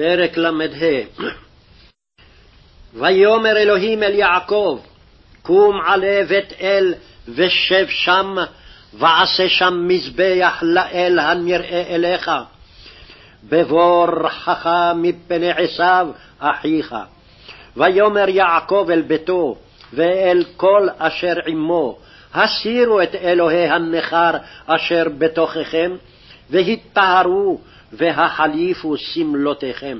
פרק ל"ה ויאמר אלוהים אל יעקב, קום עלה בית אל ושב שם, ועשה שם מזבח לאל הנראה אליך, בבורכך מפני עשיו אחיך. ויאמר יעקב אל ביתו, ואל כל אשר עמו, הסירו את אלוהי הנכר אשר בתוככם, והטהרו והחליפו שמלותיכם.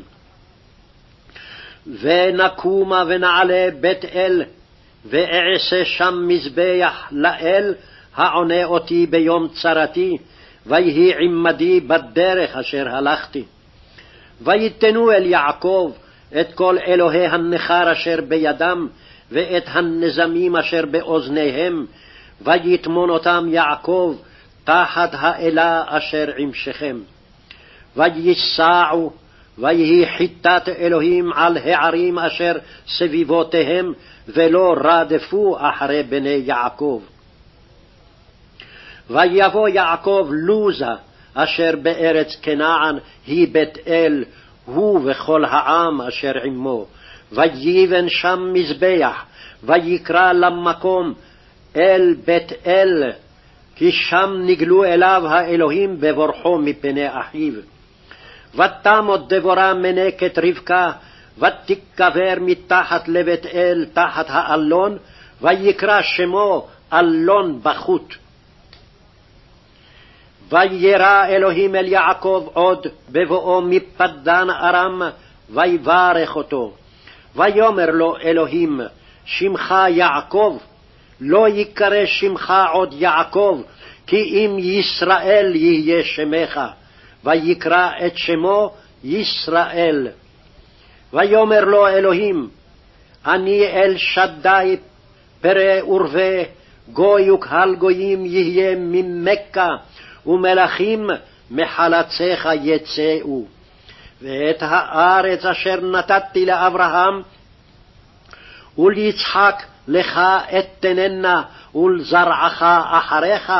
ונקומה ונעלה בית אל, ואעשה שם מזבח לאל, העונה אותי ביום צרתי, ויהי עמדי בדרך אשר הלכתי. ויתנו אל יעקב את כל אלוהי הנכר אשר בידם, ואת הנזמים אשר באוזניהם, ויטמון אותם יעקב תחת האלה אשר עם שכם. וייסעו, ויהי חיטת אלוהים על הערים אשר סביבותיהם, ולא רדפו אחרי בני יעקב. ויבוא יעקב לוזה, אשר בארץ כנען היא בית אל, הוא וכל העם אשר עמו, ויבן שם מזבח, ויקרא למקום אל בית אל, כי שם נגלו אליו האלוהים בבורחו מפני אחיו. ותמות דבורה מנקת רבקה, ותיקבר מתחת לבית אל תחת האלון, ויקרא שמו אלון בחוט. וירא אלוהים אל יעקב עוד בבואו מפדן ארם, ויברך אותו. ויאמר לו אלוהים, שמך יעקב, לא יקרא שמך עוד יעקב, כי אם ישראל יהיה שמך. ויקרא את שמו ישראל. ויאמר לו אלוהים, אני אל שדי פרא ורבה, גוי וקהל גויים יהיה ממכה, ומלכים מחלציך יצאו. ואת הארץ אשר נתתי לאברהם וליצחק לך אתננה, ולזרעך אחריך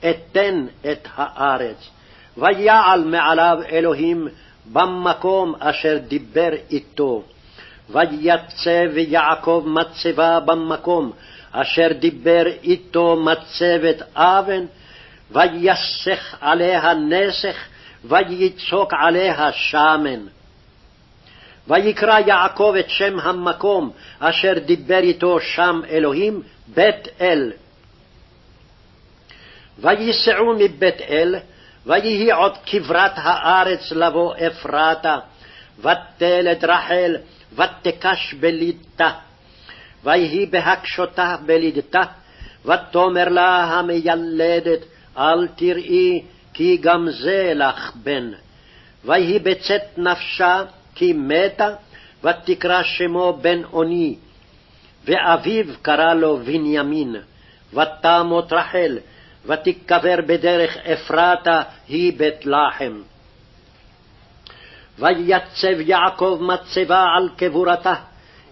אתן את הארץ. ויעל מעליו אלוהים במקום אשר דיבר איתו. ויצב יעקב מצבה במקום אשר דיבר איתו מצבת אבן, ויסך עליה נסך, ויצוק עליה שמן. ויקרא יעקב את שם המקום אשר דיבר איתו שם אלוהים, בית אל. וייסעו מבית אל, ויהי עוד כברת הארץ לבוא אפרתה, ותלת רחל, ותקש בלידתה. ויהי בהקשותה בלידתה, ותאמר לה המיילדת, אל תראי, כי גם זה לך בן. ויהי בצאת נפשה, כי מתה, ותקרא שמו בן אוני. ואביו קרא לו בנימין, ותמות רחל, ותיקבר בדרך אפרתה היא בית לחם. ויצב יעקב מצבה על קבורתה,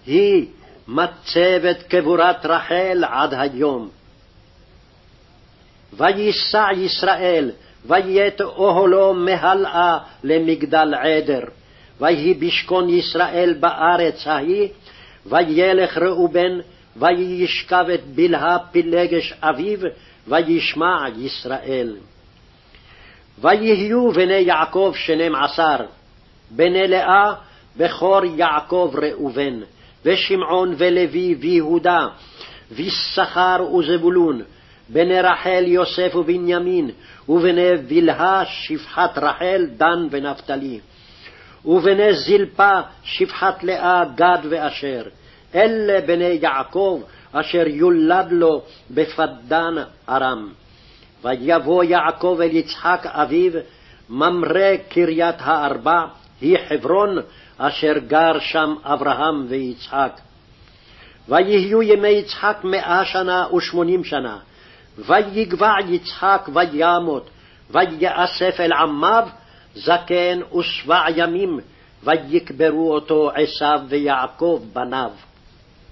היא מצבת קבורת רחל עד היום. וייסע ישראל, ויית אוהלו מהלאה למגדל עדר. ויהי בשכון ישראל בארץ ההיא, וילך ראובן, וישכב את בלהה פילגש אביו, וישמע ישראל. ויהיו בני יעקב שנים עשר, בני לאה בכור יעקב ראובן, ושמעון ולוי ויהודה, ויששכר וזבולון, בני רחל יוסף ובנימין, ובני בלהה שפחת רחל דן ונפתלי. ובני זלפה שפחת לאה גד ואשר. אלה בני יעקב אשר יולד לו בפדן ארם. ויבוא יעקב אל יצחק אביו, ממרא קריית הארבע, היא חברון, אשר גר שם אברהם ויצחק. ויהיו ימי יצחק מאה שנה ושמונים שנה, ויגבע יצחק וימות, ויאסף אל עמיו, זקן ושבע ימים, ויקברו אותו עשיו ויעקב בניו.